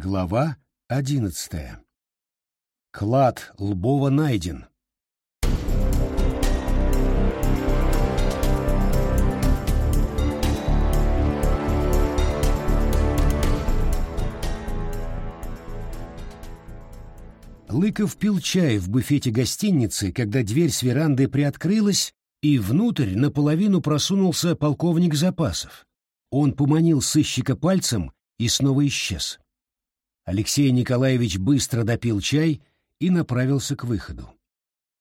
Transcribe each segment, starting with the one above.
Глава одиннадцатая. Клад Лбова найден. Лыков пил чай в буфете гостиницы, когда дверь с веранды приоткрылась, и внутрь наполовину просунулся полковник запасов. Он поманил сыщика пальцем и снова исчез. Алексей Николаевич быстро допил чай и направился к выходу.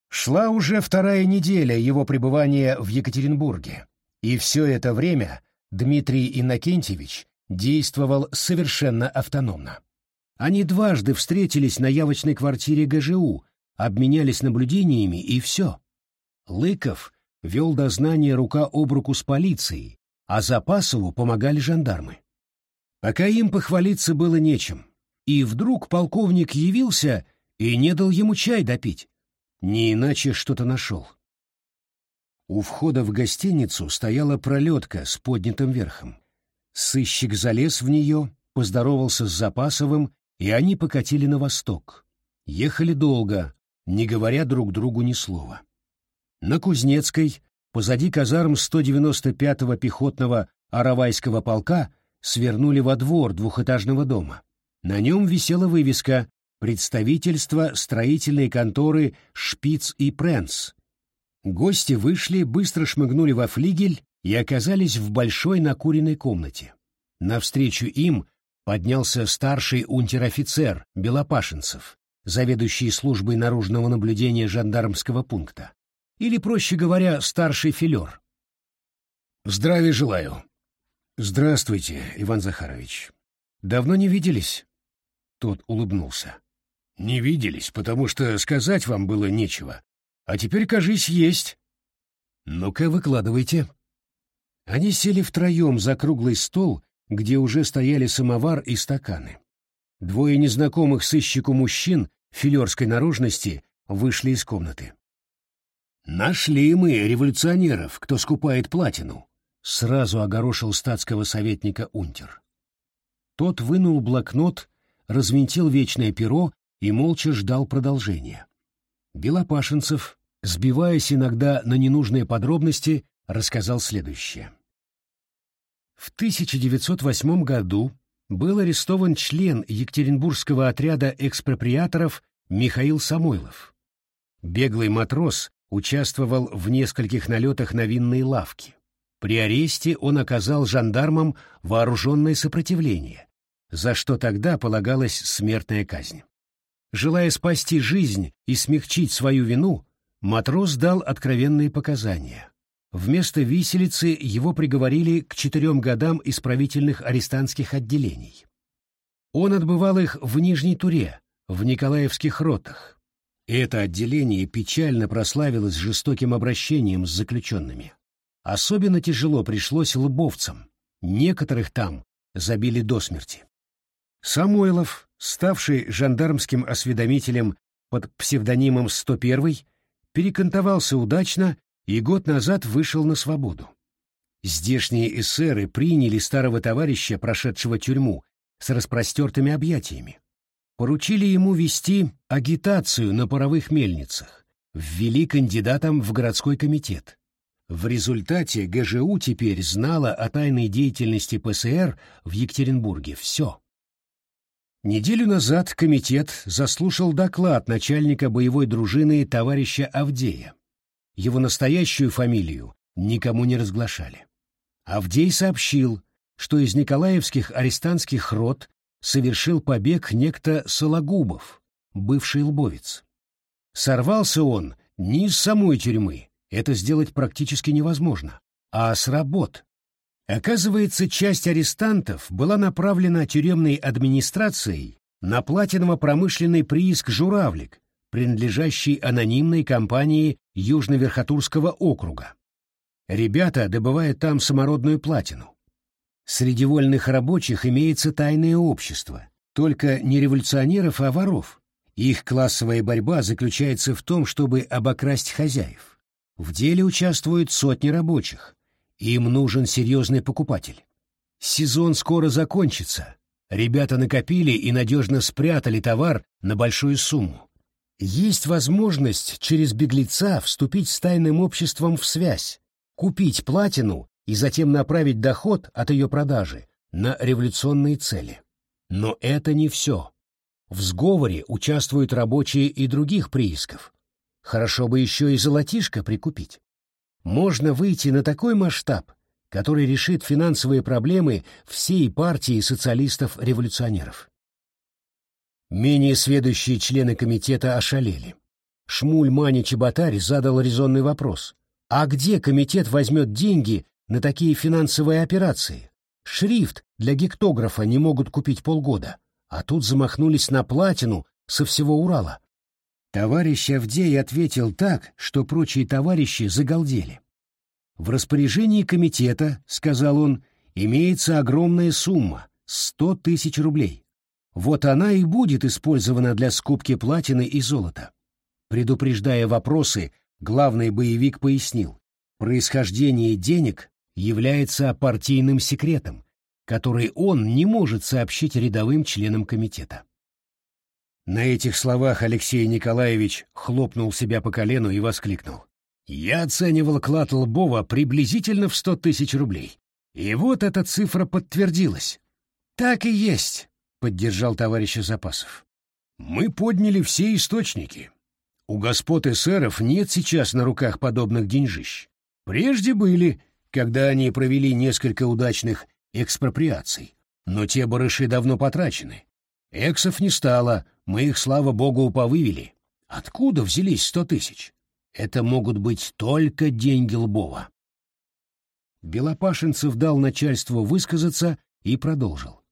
Шла уже вторая неделя его пребывания в Екатеринбурге, и все это время Дмитрий Иннокентьевич действовал совершенно автономно. Они дважды встретились на явочной квартире ГЖУ, обменялись наблюдениями и все. Лыков вел дознание рука об руку с полицией, а Запасову помогали жандармы. Пока им похвалиться было нечем, и вдруг полковник явился и не дал ему чай допить. Не иначе что-то нашел. У входа в гостиницу стояла пролетка с поднятым верхом. Сыщик залез в нее, поздоровался с Запасовым и они покатили на восток. Ехали долго, не говоря друг другу ни слова. На Кузнецкой, позади казарм 195-го пехотного Аравайского полка, свернули во двор двухэтажного дома. На нем висела вывеска «Представительство строительной конторы Шпиц и Пренс». Гости вышли, быстро шмыгнули во флигель и оказались в большой накуренной комнате. Навстречу им поднялся старший унтер-офицер Белопашенцев, заведующий службой наружного наблюдения жандармского пункта, или, проще говоря, старший филер. «Здравия желаю». «Здравствуйте, Иван Захарович. Давно не виделись?» Тот улыбнулся. «Не виделись, потому что сказать вам было нечего. А теперь, кажись, есть». «Ну-ка, выкладывайте». Они сели втроем за круглый стол где уже стояли самовар и стаканы. Двое незнакомых сыщику мужчин филерской наружности вышли из комнаты. «Нашли мы революционеров, кто скупает платину», — сразу огорошил статского советника Унтер. Тот вынул блокнот, развинтил вечное перо и молча ждал продолжения. Белопашенцев, сбиваясь иногда на ненужные подробности, рассказал следующее. В 1908 году был арестован член Екатеринбургского отряда экспроприаторов Михаил Самойлов. Беглый матрос участвовал в нескольких налетах на винные лавки. При аресте он оказал жандармам вооруженное сопротивление, за что тогда полагалась смертная казнь. Желая спасти жизнь и смягчить свою вину, матрос дал откровенные показания. Вместо виселицы его приговорили к четырем годам исправительных арестантских отделений. Он отбывал их в Нижней Туре, в Николаевских ротах. Это отделение печально прославилось жестоким обращением с заключенными. Особенно тяжело пришлось лбовцам, некоторых там забили до смерти. Самойлов, ставший жандармским осведомителем под псевдонимом 101, перекантовался удачно и год назад вышел на свободу. Здешние эсеры приняли старого товарища, прошедшего тюрьму, с распростертыми объятиями. Поручили ему вести агитацию на паровых мельницах, ввели кандидатом в городской комитет. В результате ГЖУ теперь знала о тайной деятельности ПСР в Екатеринбурге все. Неделю назад комитет заслушал доклад начальника боевой дружины товарища Авдея его настоящую фамилию никому не разглашали. Авдей сообщил, что из николаевских арестантских рот совершил побег некто Сологубов, бывший лбовец. Сорвался он не из самой тюрьмы, это сделать практически невозможно, а с работ. Оказывается, часть арестантов была направлена тюремной администрацией на платиново-промышленный прииск «Журавлик», принадлежащий анонимной компании Южно-Верхотурского округа. Ребята добывают там самородную платину. Среди вольных рабочих имеется тайное общество, только не революционеров, а воров. Их классовая борьба заключается в том, чтобы обокрасть хозяев. В деле участвуют сотни рабочих. Им нужен серьезный покупатель. Сезон скоро закончится, Ребята накопили и надежно спрятали товар на большую сумму. Есть возможность через беглеца вступить с тайным обществом в связь, купить платину и затем направить доход от ее продажи на революционные цели. Но это не все. В сговоре участвуют рабочие и других приисков. Хорошо бы еще и золотишко прикупить. Можно выйти на такой масштаб, который решит финансовые проблемы всей партии социалистов-революционеров. Менее сведущие члены комитета ошалели. Шмуль Мани Чеботарь задал резонный вопрос. А где комитет возьмет деньги на такие финансовые операции? Шрифт для гектографа не могут купить полгода, а тут замахнулись на платину со всего Урала. Товарищ Авдей ответил так, что прочие товарищи загалдели. В распоряжении комитета, сказал он, имеется огромная сумма — сто тысяч рублей. Вот она и будет использована для скупки платины и золота. Предупреждая вопросы, главный боевик пояснил, происхождение денег является партийным секретом, который он не может сообщить рядовым членам комитета. На этих словах Алексей Николаевич хлопнул себя по колену и воскликнул. «Я оценивал клад Лбова приблизительно в сто тысяч рублей. И вот эта цифра подтвердилась». «Так и есть», — поддержал товарищ Запасов. «Мы подняли все источники. У господ эсеров нет сейчас на руках подобных деньжищ. Прежде были, когда они провели несколько удачных экспроприаций, но те барыши давно потрачены. Эксов не стало, мы их, слава богу, повывели. Откуда взялись сто тысяч? Это могут быть только деньги Лбова. Белопашинцев дал начальству высказаться и продолжил.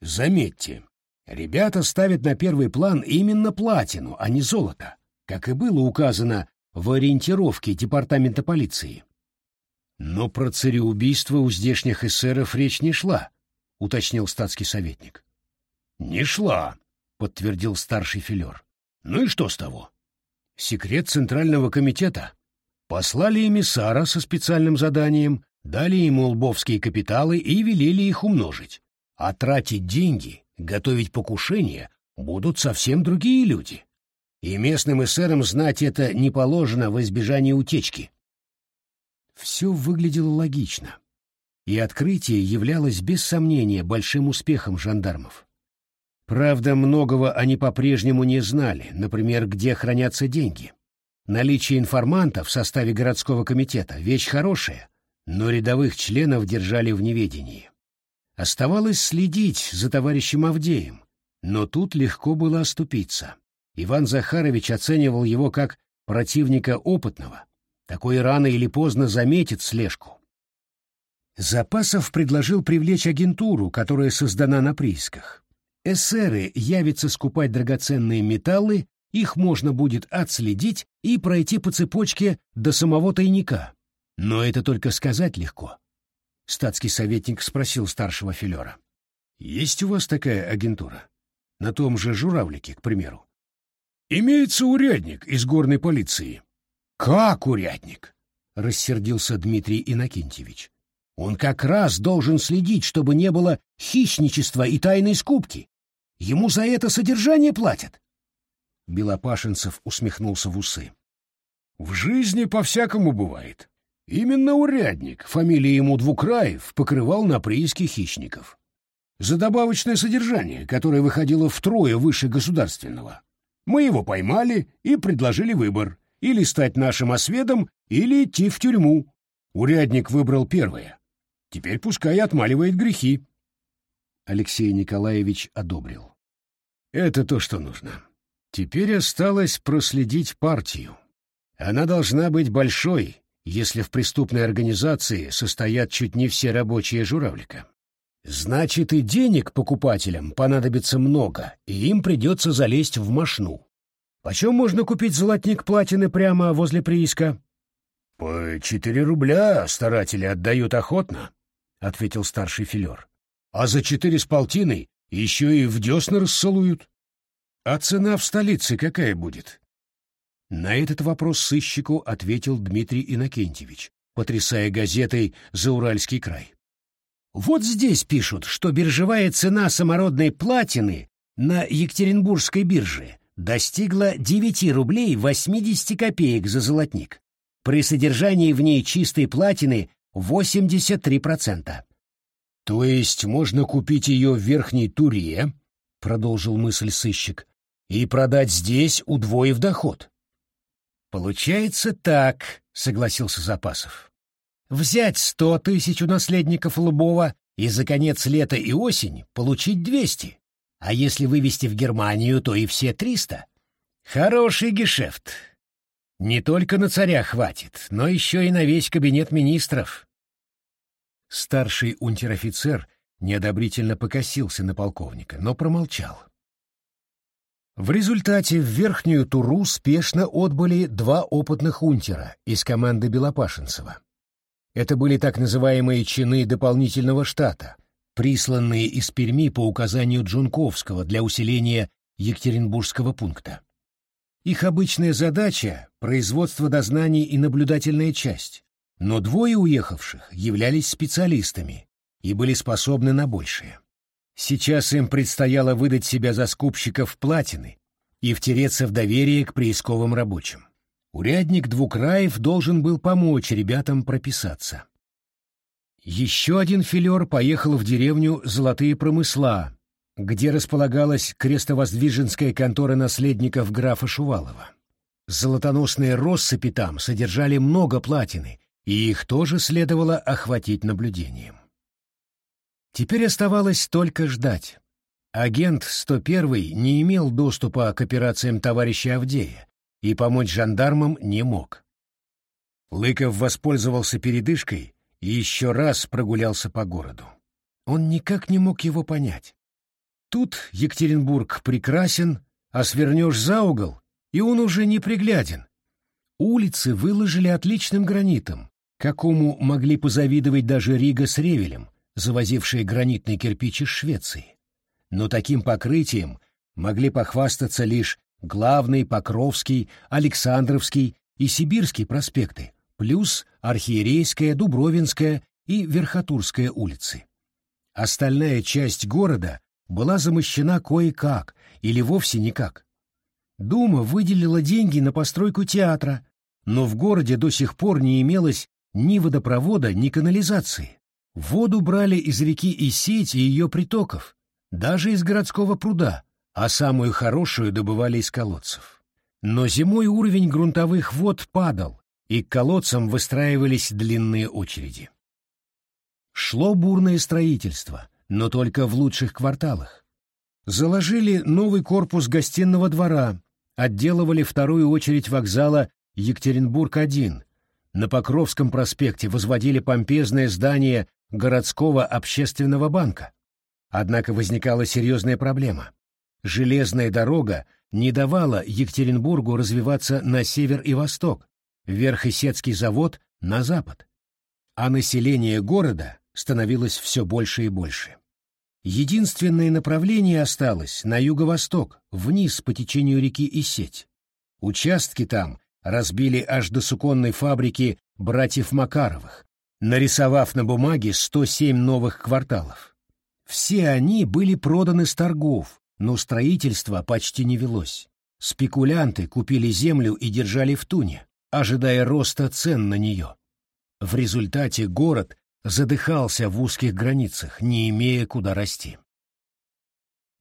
Заметьте, ребята ставят на первый план именно платину, а не золото, как и было указано в ориентировке департамента полиции. Но про цареубийство у здешних эсеров речь не шла, уточнил статский советник. Не шла, подтвердил старший филер. Ну и что с того? Секрет Центрального комитета. Послали эмиссара со специальным заданием, дали ему лбовские капиталы и велели их умножить. А тратить деньги, готовить покушение будут совсем другие люди. И местным эсерам знать это не положено в избежание утечки. Все выглядело логично, и открытие являлось без сомнения большим успехом жандармов. Правда, многого они по-прежнему не знали, например, где хранятся деньги. Наличие информанта в составе городского комитета — вещь хорошая, но рядовых членов держали в неведении. Оставалось следить за товарищем Авдеем, но тут легко было оступиться. Иван Захарович оценивал его как противника опытного, такой рано или поздно заметит слежку. Запасов предложил привлечь агентуру, которая создана на приисках. Эсеры явятся скупать драгоценные металлы, их можно будет отследить и пройти по цепочке до самого тайника. Но это только сказать легко. Статский советник спросил старшего филера. «Есть у вас такая агентура? На том же журавлике, к примеру?» «Имеется урядник из горной полиции», «Как урядник?» — рассердился Дмитрий Иннокентьевич. «Он как раз должен следить, чтобы не было хищничества и тайной скупки. Ему за это содержание платят». Белопашенцев усмехнулся в усы. «В жизни по-всякому бывает. Именно урядник, фамилия ему Двукраев, покрывал на прииски хищников. За добавочное содержание, которое выходило втрое выше государственного. Мы его поймали и предложили выбор — или стать нашим осведом, или идти в тюрьму. Урядник выбрал первое. Теперь пускай отмаливает грехи. Алексей Николаевич одобрил. Это то, что нужно. Теперь осталось проследить партию. Она должна быть большой, если в преступной организации состоят чуть не все рабочие журавлика. Значит, и денег покупателям понадобится много, и им придется залезть в мошну. Почем можно купить золотник платины прямо возле прииска? — По четыре рубля старатели отдают охотно, — ответил старший филер. — А за четыре с полтиной еще и в десна рассолуют. — А цена в столице какая будет? На этот вопрос сыщику ответил Дмитрий Иннокентьевич, потрясая газетой «За Уральский край». Вот здесь пишут, что биржевая цена самородной платины на Екатеринбургской бирже достигла 9 рублей 80 копеек за золотник. При содержании в ней чистой платины 83%. То есть можно купить ее в Верхней Туре, продолжил мысль сыщик, и продать здесь, удвоив доход. Получается так, согласился Запасов. Взять сто тысяч у наследников Лубова и за конец лета и осень получить двести. А если вывести в Германию, то и все триста. Хороший гешефт. Не только на царя хватит, но еще и на весь кабинет министров. Старший унтер-офицер неодобрительно покосился на полковника, но промолчал. В результате в Верхнюю Туру спешно отбыли два опытных унтера из команды Белопашенцева. Это были так называемые чины дополнительного штата, присланные из Перми по указанию Джунковского для усиления Екатеринбургского пункта. Их обычная задача — производство дознаний и наблюдательная часть, но двое уехавших являлись специалистами и были способны на большее. Сейчас им предстояло выдать себя за скупщиков платины и втереться в доверие к приисковым рабочим. Урядник Двукраев должен был помочь ребятам прописаться. Еще один филер поехал в деревню Золотые промысла, где располагалась крестовоздвиженская контора наследников графа Шувалова. Золотоносные россыпи там содержали много платины, и их тоже следовало охватить наблюдением. Теперь оставалось только ждать. Агент 101 не имел доступа к операциям товарища Авдея и помочь жандармам не мог. Лыков воспользовался передышкой и еще раз прогулялся по городу. Он никак не мог его понять. Тут Екатеринбург прекрасен, а свернешь за угол, и он уже не пригляден. Улицы выложили отличным гранитом, какому могли позавидовать даже Рига с Ревелем, завозившие гранитный кирпич из Швеции. Но таким покрытием могли похвастаться лишь Главный, Покровский, Александровский и Сибирский проспекты, плюс Архиерейская, Дубровинская и Верхотурская улицы. Остальная часть города была замощена кое-как или вовсе никак. Дума выделила деньги на постройку театра, но в городе до сих пор не имелось ни водопровода, ни канализации. Воду брали из реки и сеть и ее притоков, даже из городского пруда, а самую хорошую добывали из колодцев. Но зимой уровень грунтовых вод падал, и к колодцам выстраивались длинные очереди. Шло бурное строительство, но только в лучших кварталах. Заложили новый корпус гостиного двора, отделывали вторую очередь вокзала Екатеринбург-1, на Покровском проспекте возводили помпезное здание городского общественного банка. Однако возникала серьезная проблема. Железная дорога не давала Екатеринбургу развиваться на север и восток, Верхесецкий завод — на запад. А население города становилось все больше и больше. Единственное направление осталось на юго-восток, вниз по течению реки Исеть. Участки там разбили аж до суконной фабрики братьев Макаровых, нарисовав на бумаге 107 новых кварталов. Все они были проданы с торгов, но строительство почти не велось. Спекулянты купили землю и держали в туне, ожидая роста цен на нее. В результате город задыхался в узких границах, не имея куда расти.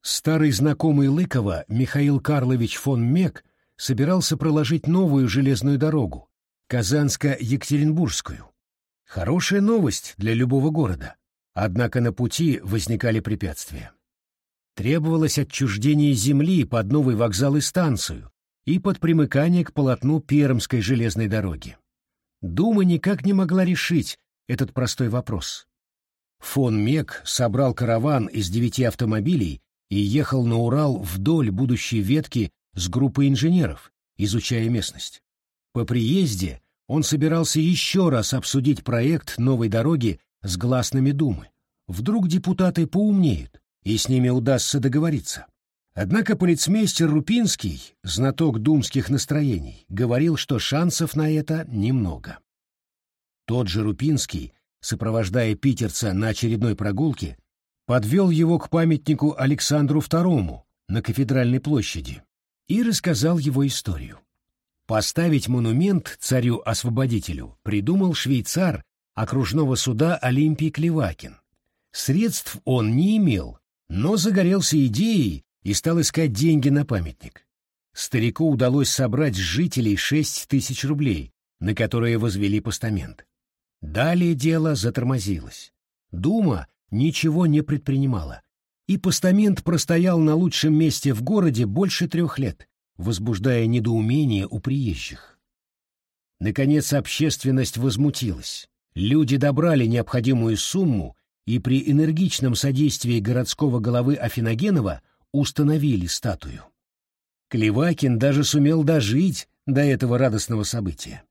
Старый знакомый Лыкова Михаил Карлович фон Мек собирался проложить новую железную дорогу, Казанско-Екатеринбургскую. Хорошая новость для любого города. Однако на пути возникали препятствия. Требовалось отчуждение земли под новый вокзал и станцию и под примыкание к полотну Пермской железной дороги. Дума никак не могла решить этот простой вопрос. Фон Мек собрал караван из девяти автомобилей и ехал на Урал вдоль будущей ветки с группой инженеров, изучая местность. По приезде он собирался еще раз обсудить проект новой дороги с гласными Думы. Вдруг депутаты поумнеют, и с ними удастся договориться. Однако полицмейстер Рупинский, знаток думских настроений, говорил, что шансов на это немного. Тот же Рупинский сопровождая питерца на очередной прогулке, подвел его к памятнику Александру II на Кафедральной площади и рассказал его историю. Поставить монумент царю-освободителю придумал швейцар окружного суда Олимпий Клевакин. Средств он не имел, но загорелся идеей и стал искать деньги на памятник. Старику удалось собрать с жителей шесть тысяч рублей, на которые возвели постамент. Далее дело затормозилось. Дума ничего не предпринимала, и постамент простоял на лучшем месте в городе больше трех лет, возбуждая недоумение у приезжих. Наконец общественность возмутилась. Люди добрали необходимую сумму и при энергичном содействии городского головы Афиногенова установили статую. Клевакин даже сумел дожить до этого радостного события.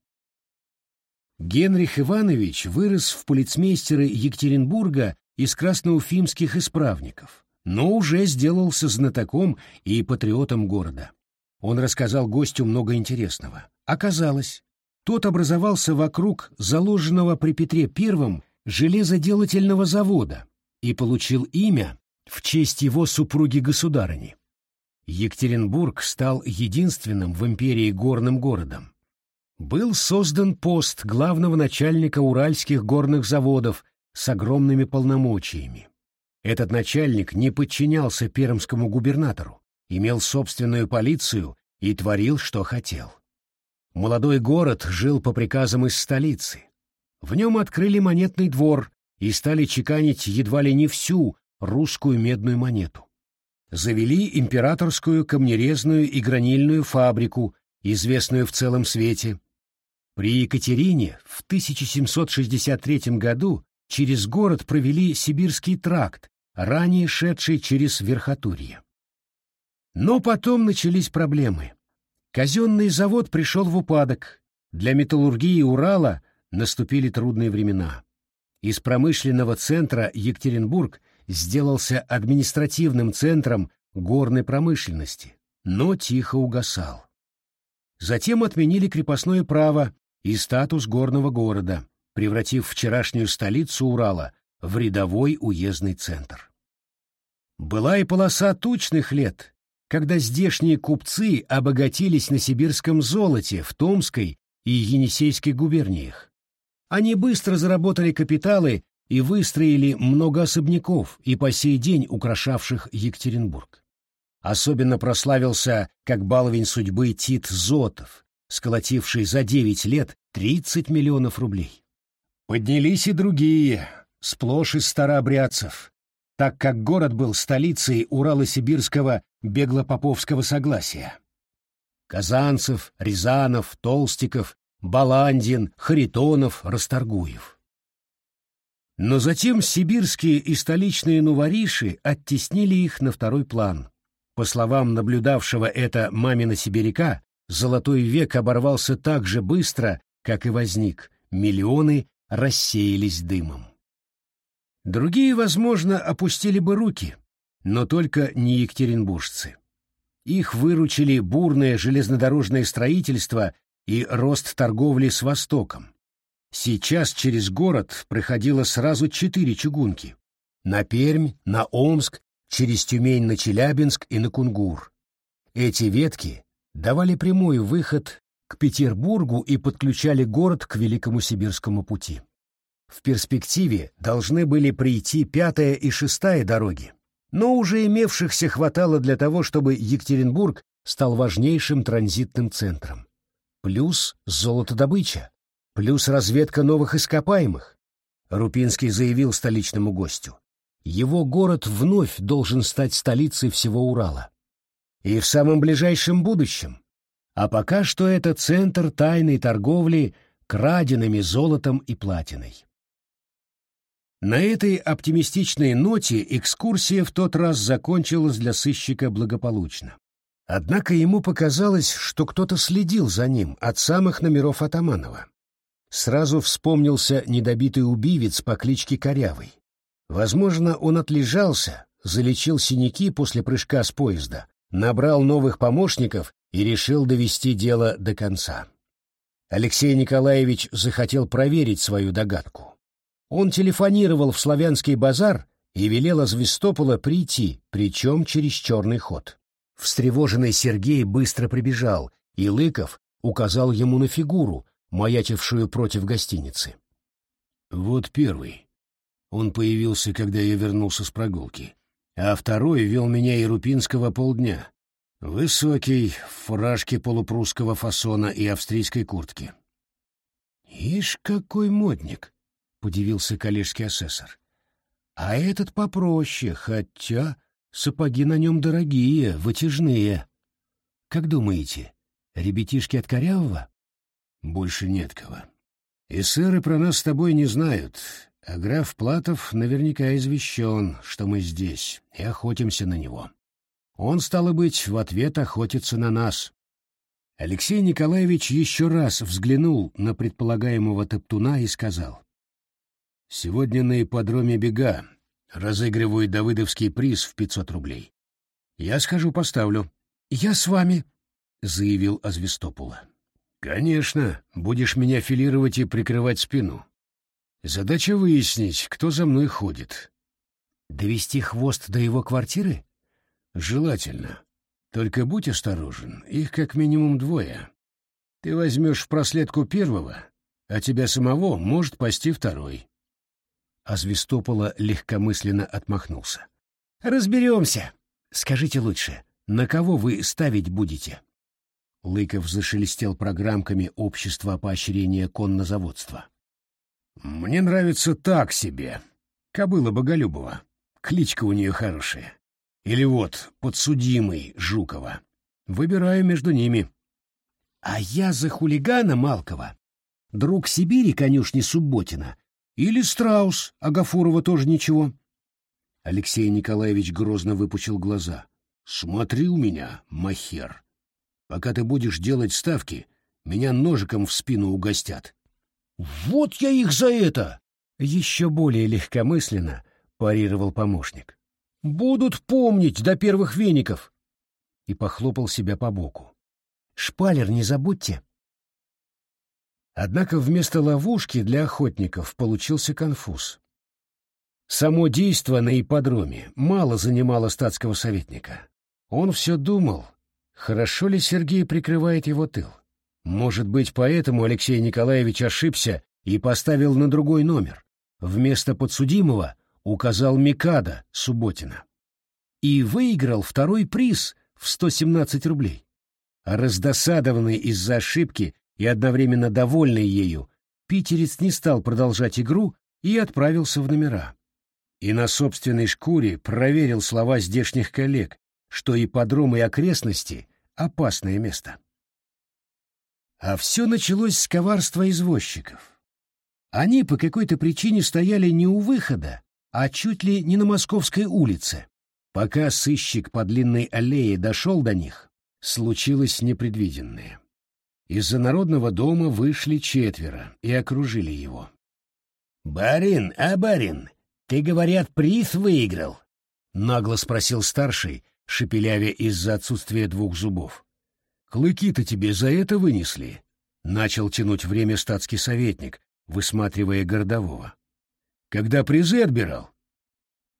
Генрих Иванович вырос в полицмейстеры Екатеринбурга из красноуфимских исправников, но уже сделался знатоком и патриотом города. Он рассказал гостю много интересного. Оказалось, тот образовался вокруг заложенного при Петре I железоделательного завода и получил имя в честь его супруги-государыни. Екатеринбург стал единственным в империи горным городом. Был создан пост главного начальника уральских горных заводов с огромными полномочиями. Этот начальник не подчинялся пермскому губернатору, имел собственную полицию и творил, что хотел. Молодой город жил по приказам из столицы. В нем открыли монетный двор и стали чеканить едва ли не всю русскую медную монету. Завели императорскую камнерезную и гранильную фабрику, известную в целом свете. При Екатерине в 1763 году через город провели Сибирский тракт, ранее шедший через Верхотурье. Но потом начались проблемы. Казенный завод пришел в упадок. Для металлургии Урала наступили трудные времена. Из промышленного центра Екатеринбург сделался административным центром горной промышленности, но тихо угасал. Затем отменили крепостное право и статус горного города, превратив вчерашнюю столицу Урала в рядовой уездный центр. Была и полоса тучных лет, когда здешние купцы обогатились на сибирском золоте в Томской и Енисейской губерниях. Они быстро заработали капиталы и выстроили много особняков и по сей день украшавших Екатеринбург. Особенно прославился как баловень судьбы Тит Зотов, сколотивший за девять лет 30 миллионов рублей. Поднялись и другие, сплошь из старообрядцев, так как город был столицей Урало-Сибирского беглопоповского согласия. Казанцев, Рязанов, Толстиков, Баландин, Харитонов, Расторгуев. Но затем сибирские и столичные нувориши оттеснили их на второй план. По словам наблюдавшего это мамина сибиряка, золотой век оборвался так же быстро, как и возник, миллионы рассеялись дымом. Другие, возможно, опустили бы руки, но только не екатеринбуржцы. Их выручили бурное железнодорожное строительство и рост торговли с Востоком. Сейчас через город проходило сразу четыре чугунки. На Пермь, на Омск, через Тюмень на Челябинск и на Кунгур. Эти ветки давали прямой выход к Петербургу и подключали город к Великому Сибирскому пути. В перспективе должны были прийти пятая и шестая дороги, но уже имевшихся хватало для того, чтобы Екатеринбург стал важнейшим транзитным центром. Плюс золотодобыча, плюс разведка новых ископаемых. Рупинский заявил столичному гостю. Его город вновь должен стать столицей всего Урала. И в самом ближайшем будущем. А пока что это центр тайной торговли краденными золотом и платиной. На этой оптимистичной ноте экскурсия в тот раз закончилась для сыщика благополучно. Однако ему показалось, что кто-то следил за ним от самых номеров Атаманова. Сразу вспомнился недобитый убивец по кличке Корявый. Возможно, он отлежался, залечил синяки после прыжка с поезда, набрал новых помощников и решил довести дело до конца. Алексей Николаевич захотел проверить свою догадку. Он телефонировал в славянский базар и велел Азвестопола прийти, причем через черный ход. Встревоженный Сергей быстро прибежал, и Лыков указал ему на фигуру, маячившую против гостиницы. «Вот первый. Он появился, когда я вернулся с прогулки. А второй вел меня и Рупинского полдня. Высокий, в фуражке полупрусского фасона и австрийской куртке. «Ишь, какой модник!» — подивился коллежский асессор. «А этот попроще, хотя сапоги на нем дорогие, вытяжные. Как думаете, ребятишки от корявого?» «Больше нет кого. Эсеры про нас с тобой не знают, а граф Платов наверняка извещен, что мы здесь, и охотимся на него. Он, стало быть, в ответ охотится на нас. Алексей Николаевич еще раз взглянул на предполагаемого топтуна и сказал. «Сегодня на ипподроме бега. Разыгрываю давыдовский приз в пятьсот рублей. Я схожу поставлю». «Я с вами», — заявил Азвестопула. «Конечно, будешь меня филировать и прикрывать спину. Задача выяснить, кто за мной ходит». «Довести хвост до его квартиры?» Желательно. Только будь осторожен, их как минимум двое. Ты возьмешь в проследку первого, а тебя самого может пасти второй. А Звестопола легкомысленно отмахнулся. «Разберемся. Скажите лучше, на кого вы ставить будете?» Лыков зашелестел программками общества поощрения коннозаводства. «Мне нравится так себе. Кобыла Боголюбова. Кличка у нее хорошая. Или вот подсудимый Жукова. Выбираю между ними. А я за хулигана Малкова. Друг Сибири конюшни Субботина. Или Страус, Агафурова тоже ничего. Алексей Николаевич грозно выпучил глаза. Смотри у меня, махер. Пока ты будешь делать ставки, меня ножиком в спину угостят. Вот я их за это! Еще более легкомысленно парировал помощник. Будут помнить до первых веников. И похлопал себя по боку. Шпалер не забудьте. Однако вместо ловушки для охотников получился конфуз. Само действо на ипподроме мало занимало статского советника. Он все думал, хорошо ли Сергей прикрывает его тыл. Может быть, поэтому Алексей Николаевич ошибся и поставил на другой номер. Вместо подсудимого указал Микада Субботина. И выиграл второй приз в 117 рублей. Раздосадованный из-за ошибки и одновременно довольный ею, питерец не стал продолжать игру и отправился в номера. И на собственной шкуре проверил слова здешних коллег, что и подром, и окрестности — опасное место. А все началось с коварства извозчиков. Они по какой-то причине стояли не у выхода, а чуть ли не на Московской улице. Пока сыщик по длинной аллее дошел до них, случилось непредвиденное. Из-за народного дома вышли четверо и окружили его. «Барин, а барин, ты, говорят, приз выиграл?» — нагло спросил старший, шепелявя из-за отсутствия двух зубов. «Клыки-то тебе за это вынесли?» — начал тянуть время статский советник, высматривая городового. Когда призы отбирал,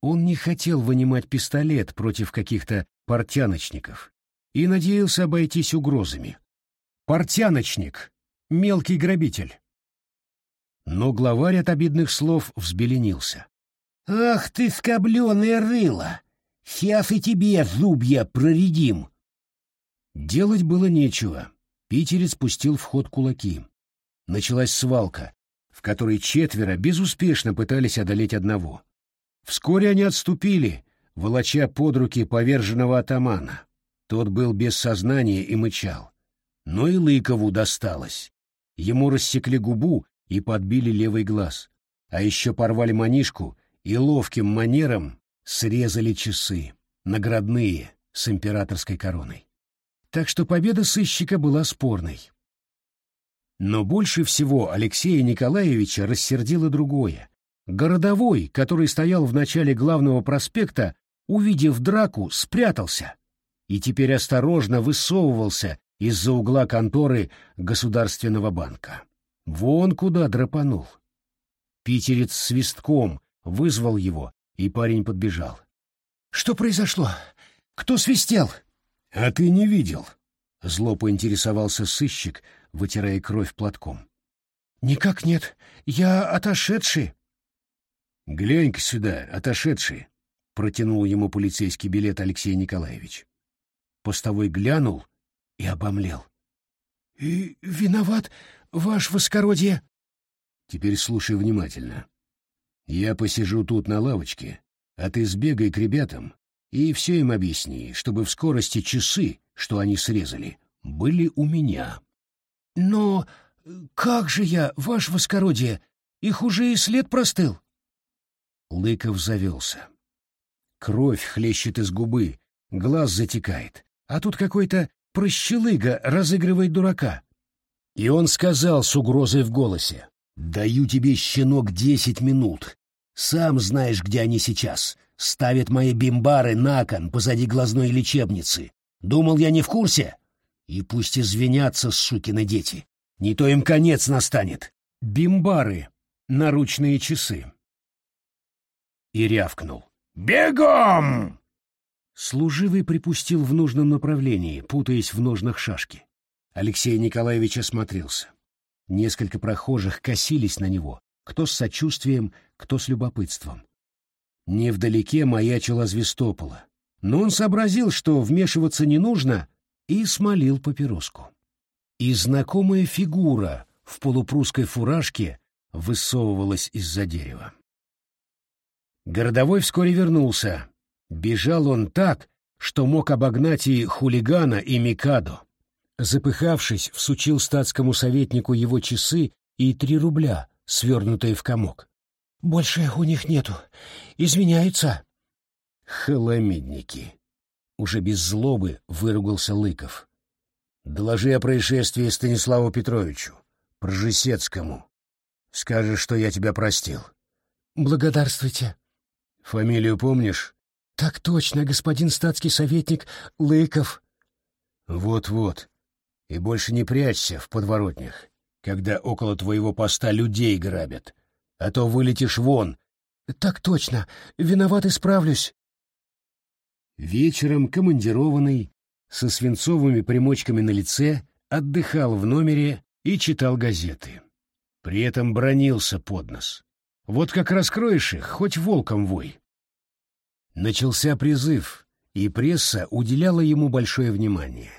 он не хотел вынимать пистолет против каких-то портяночников и надеялся обойтись угрозами. Портяночник — мелкий грабитель. Но главарь от обидных слов взбеленился. «Ах ты, скобленое рыло! Сейчас и тебе зубья проредим!» Делать было нечего. Питерец пустил в ход кулаки. Началась свалка, в которой четверо безуспешно пытались одолеть одного. Вскоре они отступили, волоча под руки поверженного атамана. Тот был без сознания и мычал. Но и Лыкову досталось. Ему рассекли губу и подбили левый глаз. А еще порвали манишку и ловким манером срезали часы, наградные, с императорской короной. Так что победа сыщика была спорной. Но больше всего Алексея Николаевича рассердило другое. Городовой, который стоял в начале главного проспекта, увидев драку, спрятался и теперь осторожно высовывался из-за угла конторы Государственного банка. Вон куда драпанул. Питерец свистком вызвал его, и парень подбежал. «Что произошло? Кто свистел?» «А ты не видел?» — зло поинтересовался сыщик, вытирая кровь платком. «Никак нет. Я отошедший». «Глянь-ка сюда, отошедший», — протянул ему полицейский билет Алексей Николаевич. Постовой глянул и обомлел. «И виноват, ваш воскородие?» «Теперь слушай внимательно. Я посижу тут на лавочке, а ты сбегай к ребятам и все им объясни, чтобы в скорости часы, что они срезали, были у меня». «Но как же я, ваш воскородие? Их уже и след простыл». Лыков завелся. Кровь хлещет из губы, глаз затекает, а тут какой-то прощелыга разыгрывает дурака. И он сказал с угрозой в голосе, «Даю тебе, щенок, десять минут. Сам знаешь, где они сейчас. Ставят мои бимбары на кон позади глазной лечебницы. Думал, я не в курсе? И пусть извинятся, сукины дети. Не то им конец настанет. Бимбары, наручные часы». И рявкнул. «Бегом!» Служивый припустил в нужном направлении, путаясь в ножнах шашки. Алексей Николаевич осмотрелся. Несколько прохожих косились на него, кто с сочувствием, кто с любопытством. Невдалеке маячила Звестопола, но он сообразил, что вмешиваться не нужно, и смолил папироску. И знакомая фигура в полупрусской фуражке высовывалась из-за дерева. Городовой вскоре вернулся, Бежал он так, что мог обогнать и хулигана, и Микадо. Запыхавшись, всучил статскому советнику его часы и три рубля, свернутые в комок. «Больше у них нету. Извиняются». «Холомидники!» Уже без злобы выругался Лыков. «Доложи о происшествии Станиславу Петровичу, Пржесецкому. Скажешь, что я тебя простил». «Благодарствуйте». «Фамилию помнишь?» Так точно, господин статский советник Лыков. Вот-вот. И больше не прячься в подворотнях, когда около твоего поста людей грабят, а то вылетишь вон. Так точно. Виноват, исправлюсь. Вечером командированный, со свинцовыми примочками на лице, отдыхал в номере и читал газеты. При этом бронился под нос. Вот как раскроешь их, хоть волком вой. Начался призыв, и пресса уделяла ему большое внимание.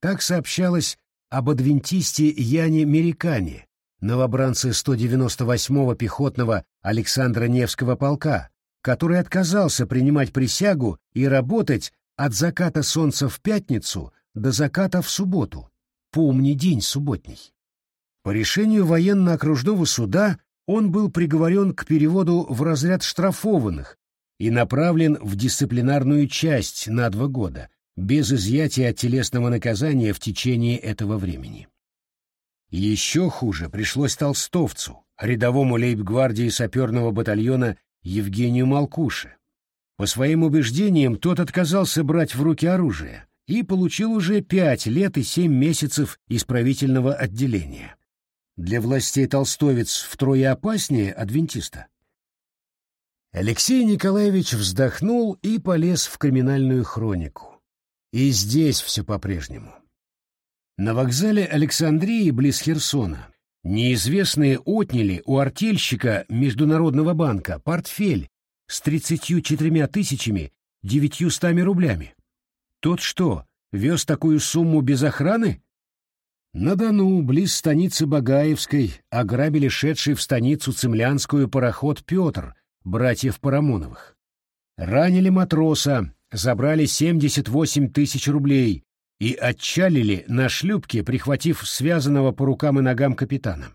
Так сообщалось об адвентисте Яне Мерикане, новобранце 198-го пехотного Александра Невского полка, который отказался принимать присягу и работать от заката солнца в пятницу до заката в субботу. Помни день субботний. По решению военно-окружного суда он был приговорен к переводу в разряд штрафованных и направлен в дисциплинарную часть на два года, без изъятия от телесного наказания в течение этого времени. Еще хуже пришлось толстовцу, рядовому лейб-гвардии саперного батальона Евгению Малкуше. По своим убеждениям тот отказался брать в руки оружие и получил уже пять лет и семь месяцев исправительного отделения. Для властей толстовец втрое опаснее адвентиста. Алексей Николаевич вздохнул и полез в криминальную хронику. И здесь все по-прежнему. На вокзале Александрии близ Херсона неизвестные отняли у артельщика Международного банка портфель с 34 тысячами 900 рублями. Тот что, вез такую сумму без охраны? На Дону, близ станицы Багаевской, ограбили шедший в станицу Цемлянскую пароход «Петр» братьев Парамоновых. Ранили матроса, забрали 78 тысяч рублей и отчалили на шлюпке, прихватив связанного по рукам и ногам капитана.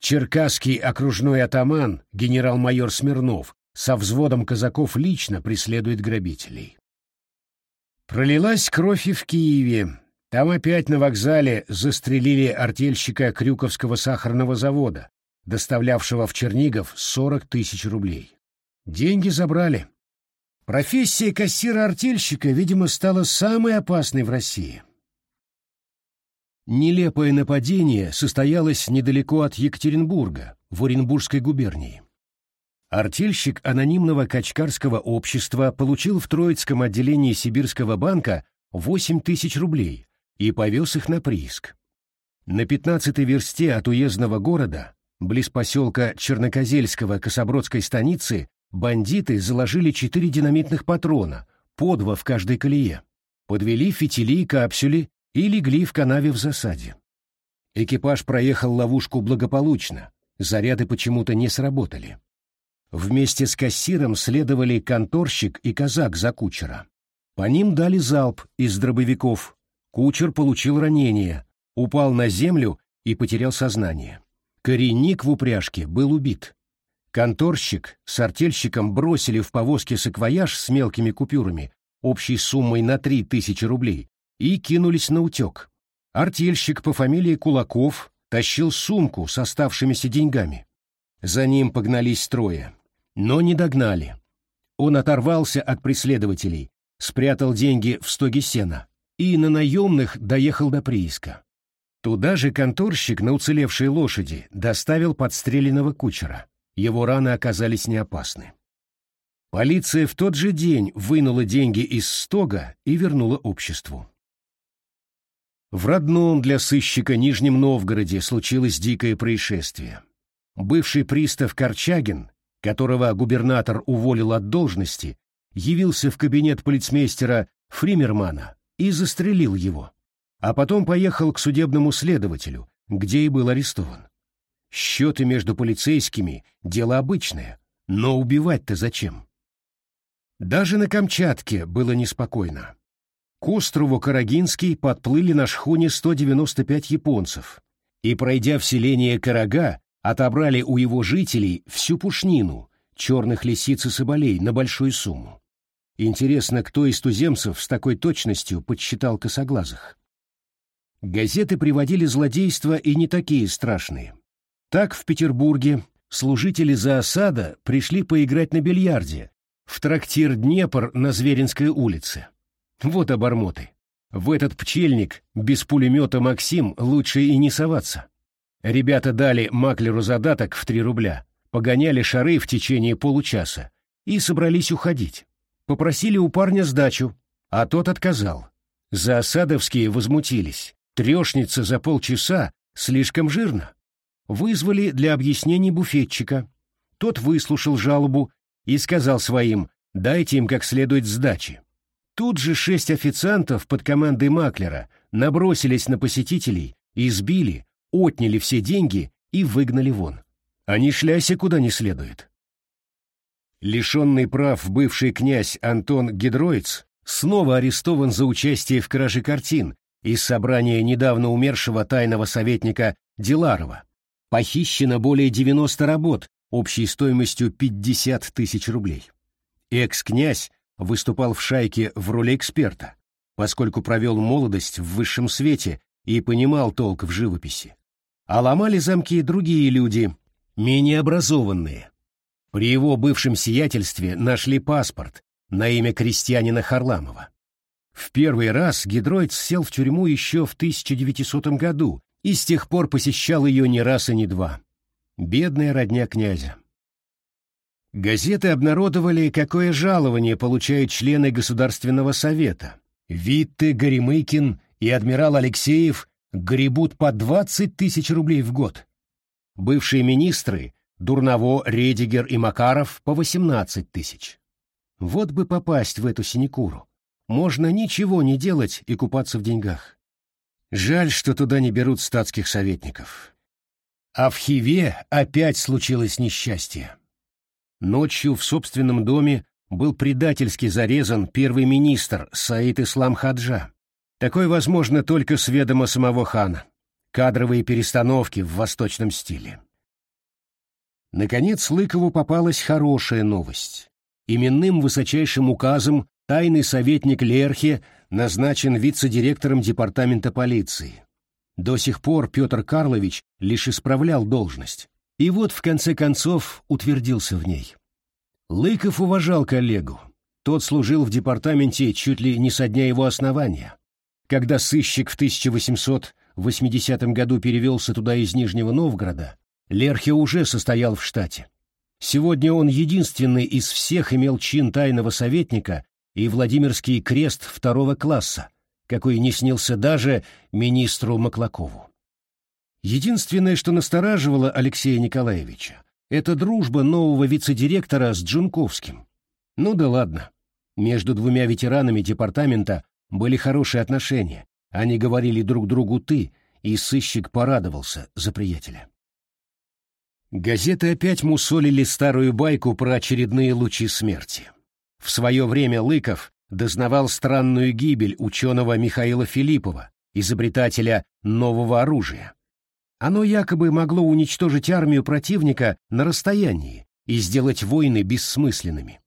Черкасский окружной атаман, генерал-майор Смирнов, со взводом казаков лично преследует грабителей. Пролилась кровь и в Киеве. Там опять на вокзале застрелили артельщика Крюковского сахарного завода, доставлявшего в Чернигов 40 тысяч рублей. Деньги забрали. Профессия кассира-артельщика, видимо, стала самой опасной в России. Нелепое нападение состоялось недалеко от Екатеринбурга, в Оренбургской губернии. Артельщик анонимного качкарского общества получил в Троицком отделении Сибирского банка 8 тысяч рублей и повез их на прииск. На 15-й версте от уездного города, близ поселка Чернокозельского Кособродской станицы, бандиты заложили четыре динамитных патрона, по два в каждой колее, подвели фитили и капсюли и легли в канаве в засаде. Экипаж проехал ловушку благополучно, заряды почему-то не сработали. Вместе с кассиром следовали конторщик и казак за кучера. По ним дали залп из дробовиков. Кучер получил ранение, упал на землю и потерял сознание. Коренник в упряжке был убит. Конторщик с артельщиком бросили в повозке саквояж с мелкими купюрами, общей суммой на три тысячи рублей, и кинулись на утек. Артельщик по фамилии Кулаков тащил сумку с оставшимися деньгами. За ним погнались трое но не догнали. Он оторвался от преследователей, спрятал деньги в стоге сена и на наемных доехал до прииска. Туда же конторщик на уцелевшей лошади доставил подстреленного кучера. Его раны оказались неопасны. Полиция в тот же день вынула деньги из стога и вернула обществу. В родном для сыщика Нижнем Новгороде случилось дикое происшествие. Бывший пристав Корчагин которого губернатор уволил от должности, явился в кабинет полицмейстера Фримермана и застрелил его, а потом поехал к судебному следователю, где и был арестован. Счеты между полицейскими — дело обычное, но убивать-то зачем? Даже на Камчатке было неспокойно. К острову Карагинский подплыли на шхуне 195 японцев, и, пройдя в селение Карага, отобрали у его жителей всю пушнину, черных лисиц и соболей на большую сумму. Интересно, кто из туземцев с такой точностью подсчитал косоглазых? Газеты приводили злодейства и не такие страшные. Так в Петербурге служители зоосада пришли поиграть на бильярде в трактир «Днепр» на Зверинской улице. Вот обормоты. В этот пчельник без пулемета «Максим» лучше и не соваться. Ребята дали маклеру задаток в три рубля, погоняли шары в течение получаса и собрались уходить. Попросили у парня сдачу, а тот отказал. Заосадовские возмутились. Трешница за полчаса слишком жирно. Вызвали для объяснений буфетчика. Тот выслушал жалобу и сказал своим «дайте им как следует сдачи». Тут же шесть официантов под командой маклера набросились на посетителей, избили, отняли все деньги и выгнали вон. Не шляйся куда не следует. Лишенный прав бывший князь Антон Гидроиц снова арестован за участие в краже картин из собрания недавно умершего тайного советника Диларова. Похищено более 90 работ общей стоимостью 50 тысяч рублей. Экс-князь выступал в шайке в роли эксперта, поскольку провел молодость в высшем свете и понимал толк в живописи а ломали замки другие люди, менее образованные. При его бывшем сиятельстве нашли паспорт на имя крестьянина Харламова. В первый раз Гидроиц сел в тюрьму еще в 1900 году и с тех пор посещал ее не раз и не два. Бедная родня князя. Газеты обнародовали, какое жалование получают члены Государственного совета. Витте, Горемыкин и адмирал Алексеев гребут по 20 тысяч рублей в год. Бывшие министры Дурново, Редигер и Макаров по 18 тысяч. Вот бы попасть в эту синекуру. Можно ничего не делать и купаться в деньгах. Жаль, что туда не берут статских советников. А в Хиве опять случилось несчастье. Ночью в собственном доме был предательски зарезан первый министр Саид Ислам Хаджа. Такое возможно только с ведома самого хана. Кадровые перестановки в восточном стиле. Наконец Лыкову попалась хорошая новость. Именным высочайшим указом тайный советник Лерхе назначен вице-директором департамента полиции. До сих пор Петр Карлович лишь исправлял должность. И вот в конце концов утвердился в ней. Лыков уважал коллегу. Тот служил в департаменте чуть ли не со дня его основания. Когда сыщик в 1880 году перевелся туда из Нижнего Новгорода, Лерхе уже состоял в штате. Сегодня он единственный из всех имел чин тайного советника и Владимирский крест второго класса, какой не снился даже министру Маклакову. Единственное, что настораживало Алексея Николаевича, это дружба нового вице-директора с Джунковским. Ну да ладно. Между двумя ветеранами департамента были хорошие отношения. Они говорили друг другу «ты», и сыщик порадовался за приятеля. Газеты опять мусолили старую байку про очередные лучи смерти. В свое время Лыков дознавал странную гибель ученого Михаила Филиппова, изобретателя нового оружия. Оно якобы могло уничтожить армию противника на расстоянии и сделать войны бессмысленными.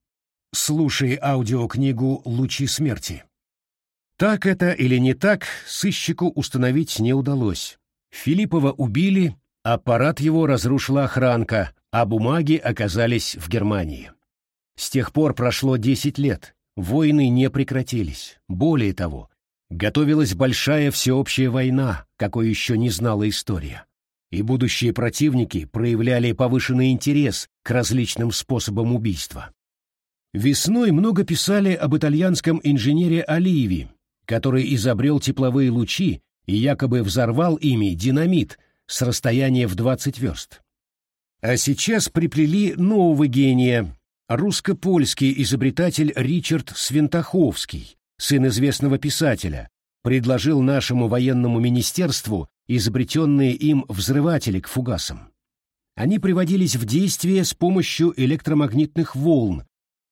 Слушай аудиокнигу «Лучи смерти». Так это или не так, сыщику установить не удалось. Филиппова убили, Аппарат его разрушила охранка, а бумаги оказались в Германии. С тех пор прошло 10 лет, войны не прекратились. Более того, готовилась большая всеобщая война, какой еще не знала история. И будущие противники проявляли повышенный интерес к различным способам убийства. Весной много писали об итальянском инженере Оливи, который изобрел тепловые лучи и якобы взорвал ими динамит с расстояния в 20 верст. А сейчас приплели нового гения, русско-польский изобретатель Ричард Свинтаховский, сын известного писателя, предложил нашему военному министерству изобретенные им взрыватели к фугасам. Они приводились в действие с помощью электромагнитных волн.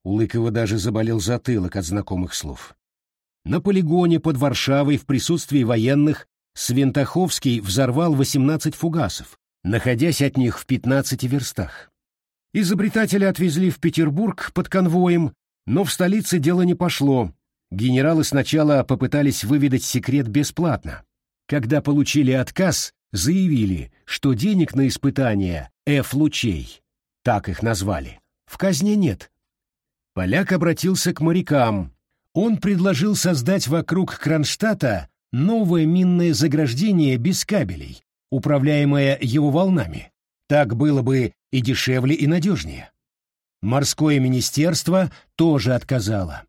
У Лыкова даже заболел затылок от знакомых слов. На полигоне под Варшавой в присутствии военных Свинтаховский взорвал 18 фугасов, находясь от них в 15 верстах. Изобретателя отвезли в Петербург под конвоем, но в столице дело не пошло. Генералы сначала попытались выведать секрет бесплатно. Когда получили отказ, заявили, что денег на испытания F-лучей, так их назвали, в казне нет. Поляк обратился к морякам. Он предложил создать вокруг Кронштадта новое минное заграждение без кабелей, управляемое его волнами. Так было бы и дешевле, и надежнее. Морское министерство тоже отказало.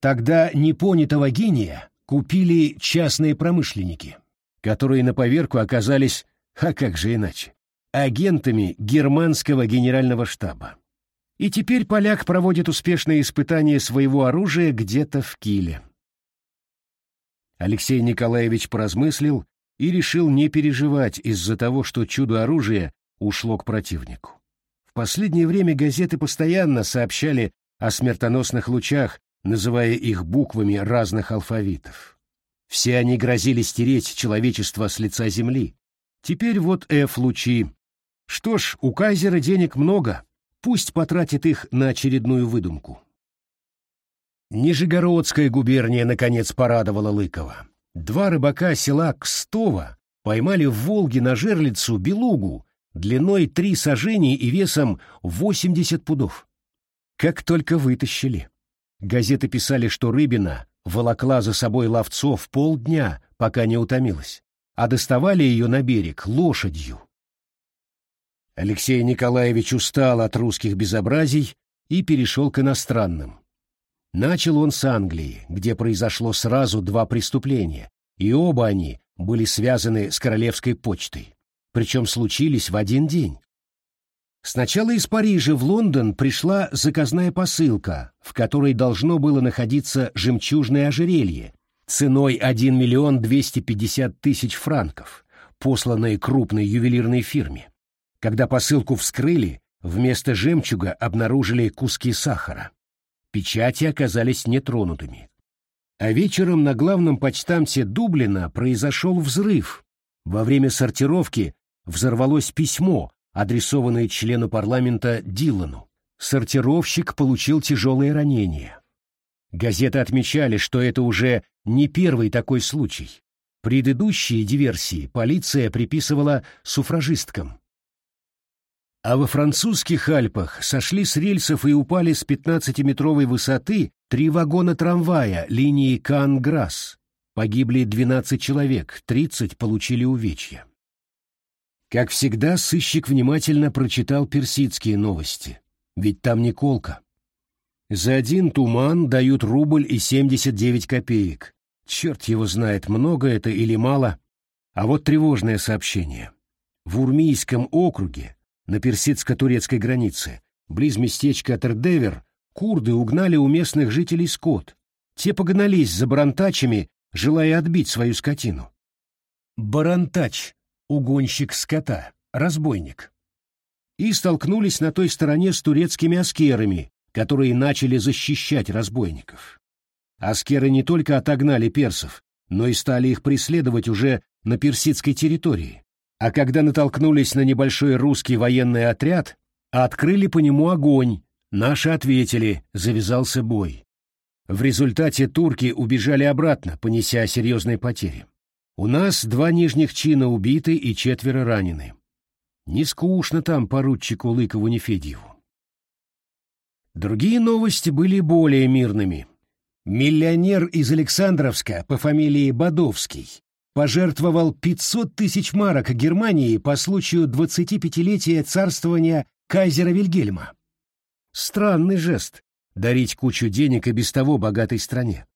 Тогда непонятого гения купили частные промышленники, которые на поверку оказались, а как же иначе, агентами германского генерального штаба. И теперь поляк проводит успешные испытания своего оружия где-то в Киле. Алексей Николаевич поразмыслил и решил не переживать из-за того, что чудо-оружие ушло к противнику. В последнее время газеты постоянно сообщали о смертоносных лучах, называя их буквами разных алфавитов. Все они грозили стереть человечество с лица земли. Теперь вот F-лучи. Что ж, у Кайзера денег много, пусть потратит их на очередную выдумку. Нижегородская губерния наконец порадовала Лыкова. Два рыбака села Кстово поймали в Волге на жерлицу белугу длиной три сажений и весом 80 пудов. Как только вытащили. Газеты писали, что рыбина волокла за собой ловцов полдня, пока не утомилась, а доставали ее на берег лошадью. Алексей Николаевич устал от русских безобразий и перешел к иностранным. Начал он с Англии, где произошло сразу два преступления, и оба они были связаны с королевской почтой, причем случились в один день. Сначала из Парижа в Лондон пришла заказная посылка, в которой должно было находиться жемчужное ожерелье ценой 1 миллион 250 тысяч франков, посланное крупной ювелирной фирме. Когда посылку вскрыли, вместо жемчуга обнаружили куски сахара. Печати оказались нетронутыми. А вечером на главном почтамте Дублина произошел взрыв. Во время сортировки взорвалось письмо, адресованное члену парламента Дилану. Сортировщик получил тяжелые ранения. Газеты отмечали, что это уже не первый такой случай. Предыдущие диверсии полиция приписывала суфражисткам. А во французских Альпах сошли с рельсов и упали с 15-метровой высоты три вагона трамвая линии Кан-Грасс. Погибли 12 человек, 30 получили увечья. Как всегда, сыщик внимательно прочитал персидские новости, ведь там не колка. За один туман дают рубль и семьдесят девять копеек. Черт его знает, много это или мало. А вот тревожное сообщение. В Урмийском округе, на персидско-турецкой границе, близ местечка Тердевер, курды угнали у местных жителей скот. Те погнались за барантачами, желая отбить свою скотину. Барантач — угонщик скота, разбойник. И столкнулись на той стороне с турецкими аскерами, которые начали защищать разбойников. Аскеры не только отогнали персов, но и стали их преследовать уже на персидской территории. А когда натолкнулись на небольшой русский военный отряд, открыли по нему огонь, наши ответили, завязался бой. В результате турки убежали обратно, понеся серьезные потери. У нас два нижних чина убиты и четверо ранены. Не скучно там поручику Лыкову-Нефедьеву. Другие новости были более мирными. Миллионер из Александровска по фамилии Бодовский пожертвовал 500 тысяч марок Германии по случаю 25-летия царствования кайзера Вильгельма. Странный жест — дарить кучу денег и без того богатой стране.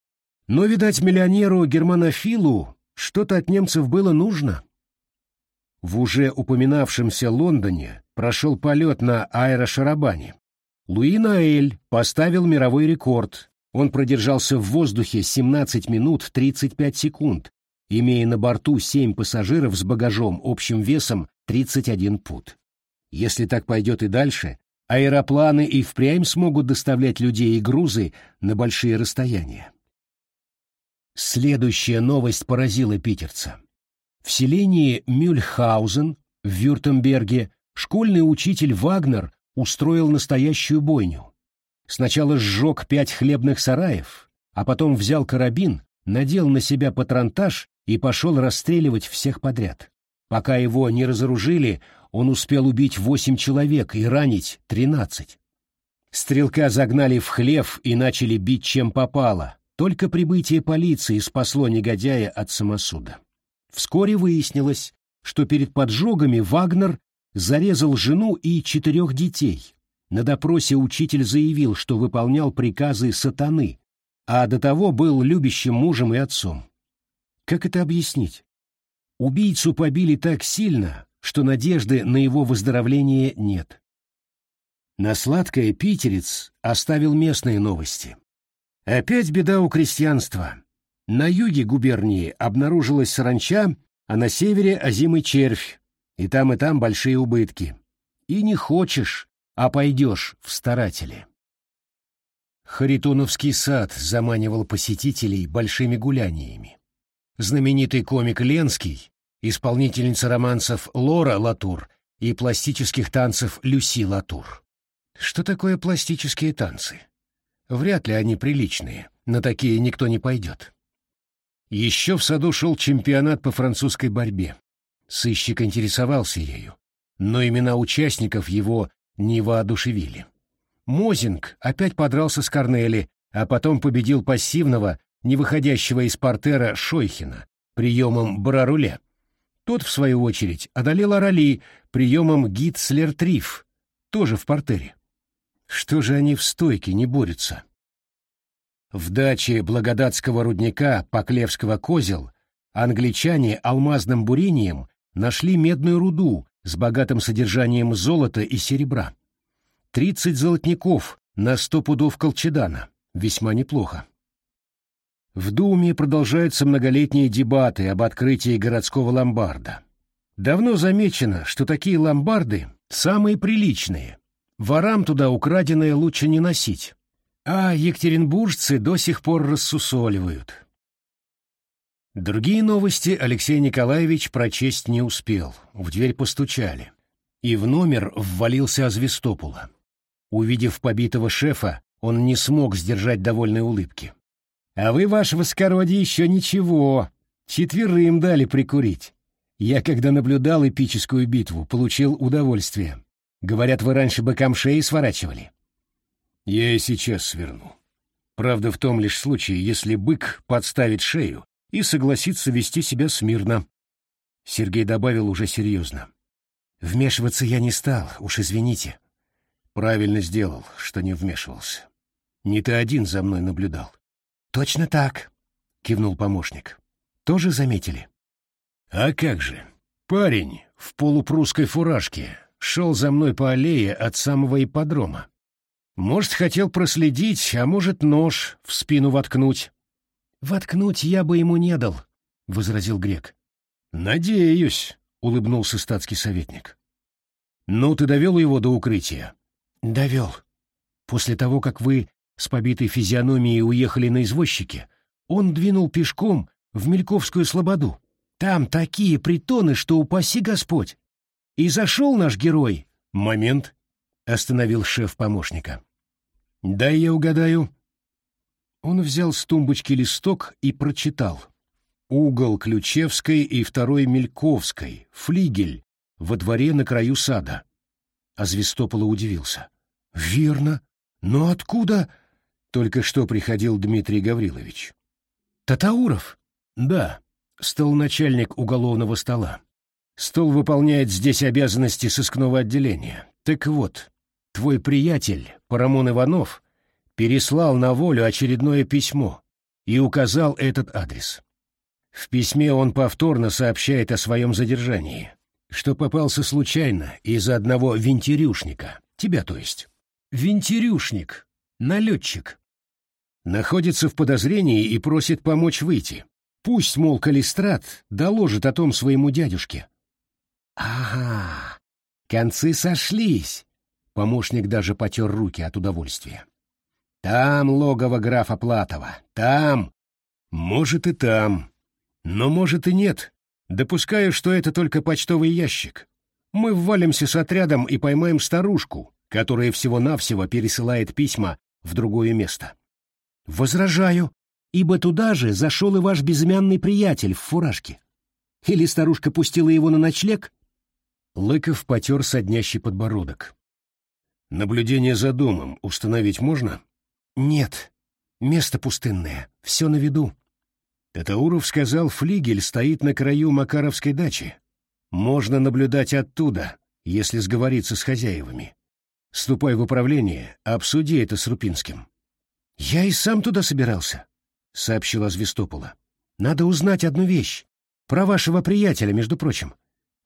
Но, видать, миллионеру-германофилу что-то от немцев было нужно. В уже упоминавшемся Лондоне прошел полет на аэрошарабане. Луи Наэль поставил мировой рекорд. Он продержался в воздухе 17 минут 35 секунд, имея на борту 7 пассажиров с багажом общим весом 31 пут. Если так пойдет и дальше, аэропланы и впрямь смогут доставлять людей и грузы на большие расстояния. Следующая новость поразила питерца. В селении Мюльхаузен в Вюртемберге школьный учитель Вагнер устроил настоящую бойню. Сначала сжег пять хлебных сараев, а потом взял карабин, надел на себя патронтаж и пошел расстреливать всех подряд. Пока его не разоружили, он успел убить восемь человек и ранить тринадцать. Стрелка загнали в хлев и начали бить чем попало. Только прибытие полиции спасло негодяя от самосуда. Вскоре выяснилось, что перед поджогами Вагнер зарезал жену и четырех детей. На допросе учитель заявил, что выполнял приказы сатаны, а до того был любящим мужем и отцом. Как это объяснить? Убийцу побили так сильно, что надежды на его выздоровление нет. На сладкое питерец оставил местные новости. Опять беда у крестьянства. На юге губернии обнаружилась саранча, а на севере озимый червь, и там, и там большие убытки. И не хочешь, а пойдешь в старатели. Харитоновский сад заманивал посетителей большими гуляниями. Знаменитый комик Ленский, исполнительница романсов Лора Латур и пластических танцев Люси Латур. Что такое пластические танцы? Вряд ли они приличные, на такие никто не пойдет. Еще в саду шел чемпионат по французской борьбе. Сыщик интересовался ею, но имена участников его не воодушевили. Мозинг опять подрался с Корнели, а потом победил пассивного, не выходящего из портера Шойхина, приемом Бараруле. Тот, в свою очередь, одолел Ороли приемом Гитслер-Триф, тоже в портере. Что же они в стойке не борются? В даче Благодатского рудника Поклевского козел англичане алмазным бурением нашли медную руду с богатым содержанием золота и серебра. Тридцать золотников на сто пудов колчедана. Весьма неплохо. В Думе продолжаются многолетние дебаты об открытии городского ломбарда. Давно замечено, что такие ломбарды самые приличные. Ворам туда украденное лучше не носить. А екатеринбуржцы до сих пор рассусоливают. Другие новости Алексей Николаевич прочесть не успел. В дверь постучали. И в номер ввалился Азвистопула. Увидев побитого шефа, он не смог сдержать довольной улыбки. «А вы, ваше воскородие, еще ничего. Четверым дали прикурить. Я, когда наблюдал эпическую битву, получил удовольствие. Говорят, вы раньше быкам шеи сворачивали». «Я и сейчас сверну. Правда в том лишь случае, если бык подставит шею и согласится вести себя смирно. Сергей добавил уже серьезно. Вмешиваться я не стал, уж извините. Правильно сделал, что не вмешивался. Не ты один за мной наблюдал. Точно так, кивнул помощник. Тоже заметили? А как же? Парень в полупрусской фуражке шел за мной по аллее от самого ипподрома. Может, хотел проследить, а может, нож в спину воткнуть. «Воткнуть я бы ему не дал», — возразил грек. «Надеюсь», — улыбнулся статский советник. «Ну, ты довел его до укрытия?» «Довел. После того, как вы с побитой физиономией уехали на извозчике, он двинул пешком в Мельковскую слободу. Там такие притоны, что упаси Господь. И зашел наш герой. Момент, — остановил шеф помощника. «Дай я угадаю». Он взял с тумбочки листок и прочитал. «Угол Ключевской и второй Мельковской, флигель, во дворе на краю сада». А Звестопола удивился. «Верно. Но откуда...» Только что приходил Дмитрий Гаврилович. «Татауров?» «Да, столначальник уголовного стола. Стол выполняет здесь обязанности сыскного отделения. Так вот, твой приятель, Парамон Иванов, переслал на волю очередное письмо и указал этот адрес. В письме он повторно сообщает о своем задержании, что попался случайно из-за одного винтерюшника, тебя то есть. Винтерюшник, налетчик. Находится в подозрении и просит помочь выйти. Пусть, мол, Калистрат доложит о том своему дядюшке. Ага, концы сошлись. Помощник даже потер руки от удовольствия. Там логово графа Платова, там. Может и там. Но может и нет. Допускаю, что это только почтовый ящик. Мы ввалимся с отрядом и поймаем старушку, которая всего-навсего пересылает письма в другое место. Возражаю, ибо туда же зашел и ваш безымянный приятель в фуражке. Или старушка пустила его на ночлег? Лыков потер соднящий подбородок. Наблюдение за домом установить можно? Нет. Место пустынное. Все на виду. Татауров сказал, флигель стоит на краю Макаровской дачи. Можно наблюдать оттуда, если сговориться с хозяевами. Ступай в управление, обсуди это с Рупинским. Я и сам туда собирался, сообщила Звестопола. Надо узнать одну вещь. Про вашего приятеля, между прочим.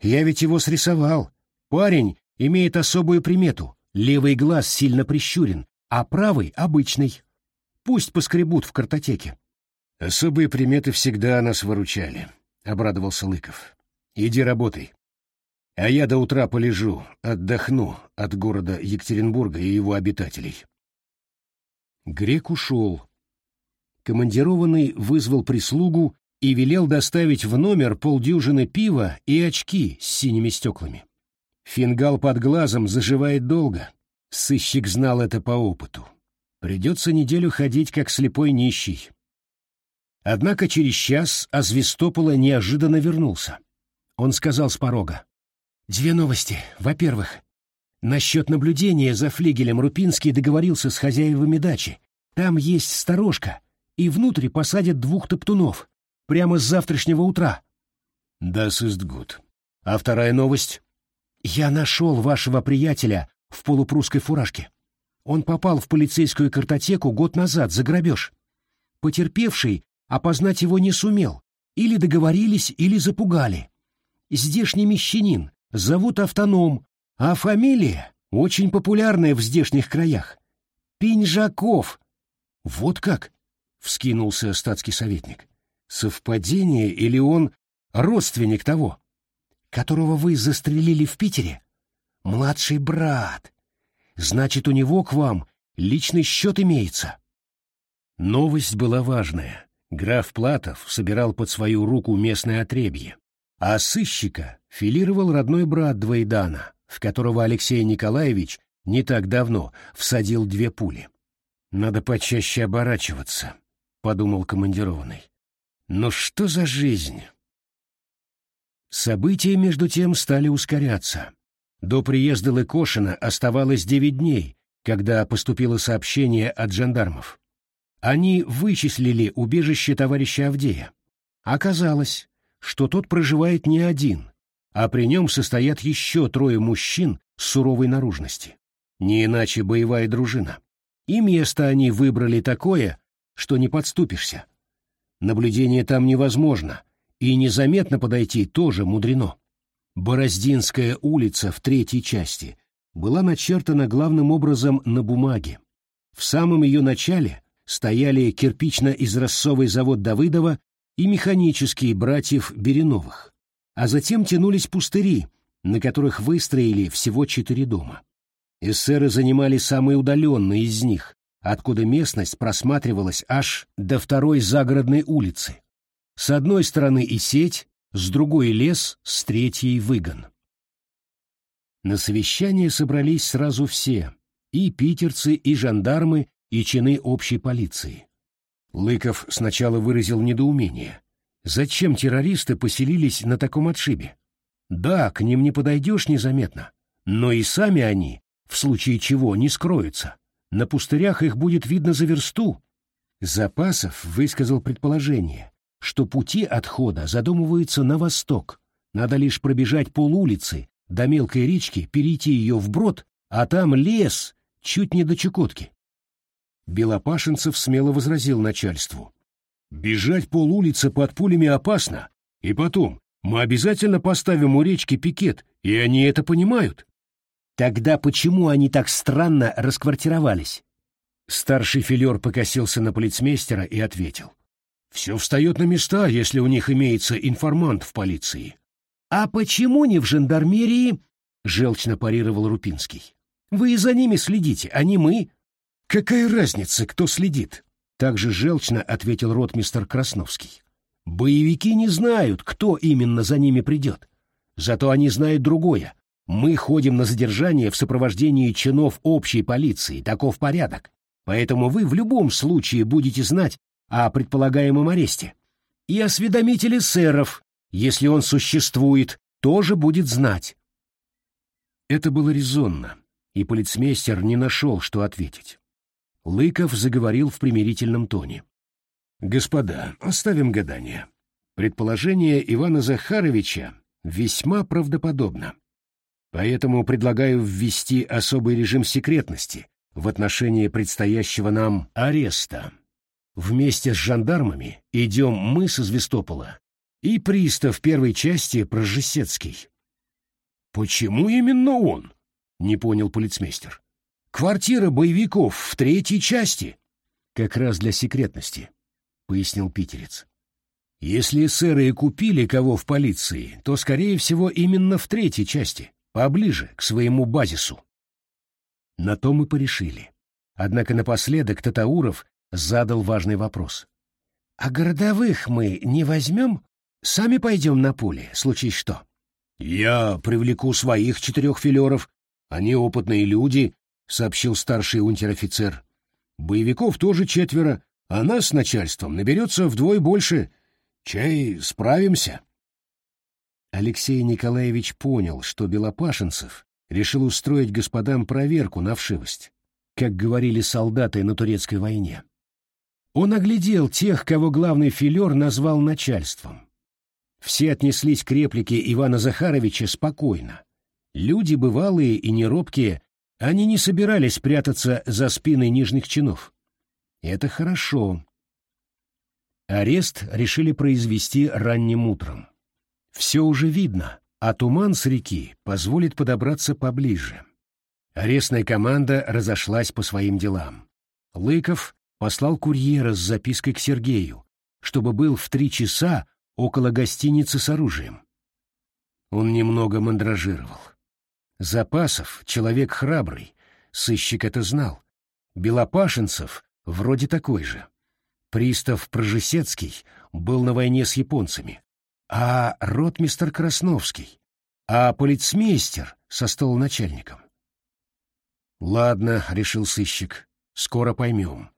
Я ведь его срисовал. Парень имеет особую примету. Левый глаз сильно прищурен, а правый — обычный. Пусть поскребут в картотеке. Особые приметы всегда нас выручали, — обрадовался Лыков. Иди работай. А я до утра полежу, отдохну от города Екатеринбурга и его обитателей. Грек ушел. Командированный вызвал прислугу и велел доставить в номер полдюжины пива и очки с синими стеклами. Фингал под глазом заживает долго. Сыщик знал это по опыту. Придется неделю ходить, как слепой нищий. Однако через час Азвестопола неожиданно вернулся. Он сказал с порога. «Две новости. Во-первых, насчет наблюдения за флигелем Рупинский договорился с хозяевами дачи. Там есть сторожка, и внутрь посадят двух топтунов. Прямо с завтрашнего утра. Das ist gut. А вторая новость? Я нашел вашего приятеля в полупрусской фуражке. Он попал в полицейскую картотеку год назад за грабеж. Потерпевший опознать его не сумел. Или договорились, или запугали. Здешний мещанин, зовут Автоном, а фамилия очень популярная в здешних краях. Пинжаков. Вот как? — вскинулся статский советник. Совпадение или он родственник того, которого вы застрелили в Питере? Младший брат. Значит, у него к вам личный счет имеется. Новость была важная. Граф Платов собирал под свою руку местное отребье, а сыщика филировал родной брат Двоедана, в которого Алексей Николаевич не так давно всадил две пули. «Надо почаще оборачиваться», — подумал командированный. Но что за жизнь? События, между тем, стали ускоряться. До приезда Лыкошина оставалось девять дней, когда поступило сообщение от жандармов. Они вычислили убежище товарища Авдея. Оказалось, что тот проживает не один, а при нем состоят еще трое мужчин с суровой наружности. Не иначе боевая дружина. И место они выбрали такое, что не подступишься. Наблюдение там невозможно, и незаметно подойти тоже мудрено. Бороздинская улица в третьей части была начертана главным образом на бумаге. В самом ее начале стояли кирпично-изразцовый завод Давыдова и механические братьев Бериновых, а затем тянулись пустыри, на которых выстроили всего четыре дома. Эсеры занимали самые удаленные из них, откуда местность просматривалась аж до второй загородной улицы. С одной стороны и сеть, с другой лес, с третьей выгон. На совещание собрались сразу все, и питерцы, и жандармы, и чины общей полиции. Лыков сначала выразил недоумение. Зачем террористы поселились на таком отшибе? Да, к ним не подойдешь незаметно, но и сами они, в случае чего, не скроются. На пустырях их будет видно за версту. Запасов высказал предположение, что пути отхода задумываются на восток. Надо лишь пробежать полулицы, до мелкой речки, перейти ее вброд, а там лес, чуть не до Чукотки. Белопашенцев смело возразил начальству. «Бежать полулицы под пулями опасно, и потом, мы обязательно поставим у речки пикет, и они это понимают». «Тогда почему они так странно расквартировались?» Старший филер покосился на полицмейстера и ответил. Все встает на места, если у них имеется информант в полиции. А почему не в жандармерии? Желчно парировал Рупинский. Вы за ними следите, а не мы. Какая разница, кто следит? Также желчно ответил ротмистер Красновский. Боевики не знают, кто именно за ними придет. Зато они знают другое. Мы ходим на задержание в сопровождении чинов общей полиции, таков порядок. Поэтому вы в любом случае будете знать, о предполагаемом аресте. И осведомитель сэров, если он существует, тоже будет знать. Это было резонно, и полицмейстер не нашел, что ответить. Лыков заговорил в примирительном тоне. «Господа, оставим гадание. Предположение Ивана Захаровича весьма правдоподобно. Поэтому предлагаю ввести особый режим секретности в отношении предстоящего нам ареста. Вместе с жандармами идем мы с Известопола и пристав первой части Прожесецкий. «Почему именно он?» — не понял полицмейстер. «Квартира боевиков в третьей части». «Как раз для секретности», — пояснил питерец. «Если сэры купили кого в полиции, то, скорее всего, именно в третьей части, поближе к своему базису». На то мы порешили. Однако напоследок Татауров задал важный вопрос. «А городовых мы не возьмем? Сами пойдем на поле, случись что?» «Я привлеку своих четырех филеров. Они опытные люди», — сообщил старший унтер-офицер. «Боевиков тоже четверо, а нас с начальством наберется вдвое больше. Чай справимся». Алексей Николаевич понял, что Белопашенцев решил устроить господам проверку на вшивость, как говорили солдаты на турецкой войне. Он оглядел тех, кого главный филер назвал начальством. Все отнеслись к реплике Ивана Захаровича спокойно. Люди бывалые и неробкие, они не собирались прятаться за спиной нижних чинов. Это хорошо. Арест решили произвести ранним утром. Все уже видно, а туман с реки позволит подобраться поближе. Арестная команда разошлась по своим делам. Лыков послал курьера с запиской к Сергею, чтобы был в три часа около гостиницы с оружием. Он немного мандражировал. Запасов — человек храбрый, сыщик это знал. Белопашенцев вроде такой же. Пристав Прожесецкий был на войне с японцами. А ротмистер Красновский? А полицмейстер со столоначальником? «Ладно», — решил сыщик, — «скоро поймем».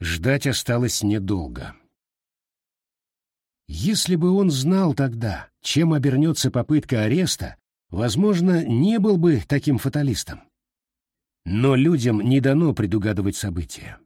Ждать осталось недолго. Если бы он знал тогда, чем обернется попытка ареста, возможно, не был бы таким фаталистом. Но людям не дано предугадывать события.